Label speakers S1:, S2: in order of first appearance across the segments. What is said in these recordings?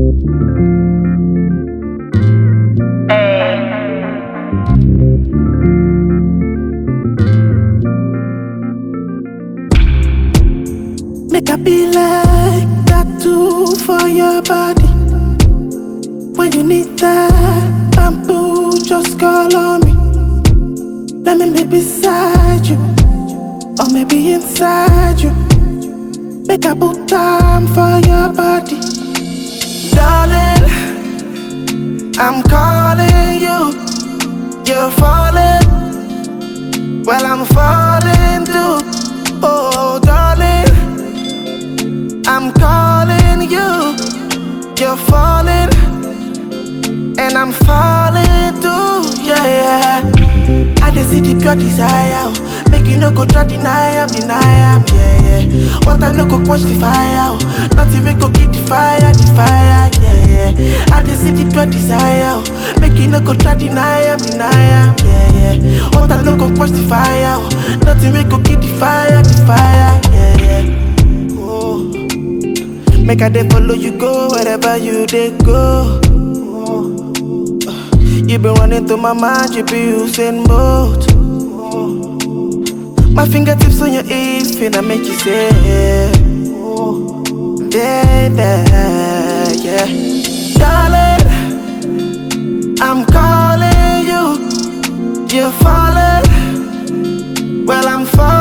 S1: Make I be like tattoo for your body. When you need that bamboo, just call on me. Let me be beside you, or maybe inside you. Make I put time for your body, darling. I'm calling you, you're falling. Well, I'm falling too. Oh, darling. I'm calling you, you're falling, and I'm falling too, yeah, yeah. I just see the pure desire, make you no go try deny am, deny am, yeah, I no go quench the fire, oh. nothing we go keep the fire, the fire, yeah, yeah. I just see the pure desire, oh. make you no go try deny am, deny yeah, yeah. I no go quench the fire, oh. nothing we go keep the fire, the fire, yeah, yeah. Oh. Make I dey follow you go wherever you dey go. Oh. You been running through my mind, you be using both. My fingertips on your hips, finna make you say, oh, baby, yeah. Darling, I'm calling you, you're falling. Well, I'm falling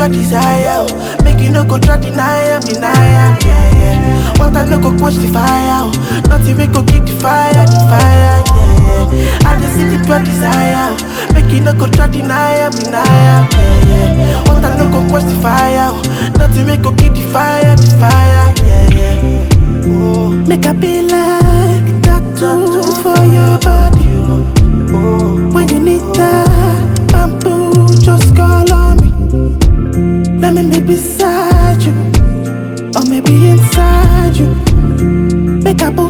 S1: I just see the pure desire, oh. make you no go try deny am, deny am, yeah, yeah. What I no go quench the fire, oh. nothing we go keep the fire, the fire, yeah, yeah. I just see the pure desire, oh. make you no go try deny am, deny am, yeah, yeah. What I no go quench the fire, oh. nothing we go keep the fire, the fire, yeah, yeah. Oh. Make I be like tattoo for you, or maybe inside you. Make I put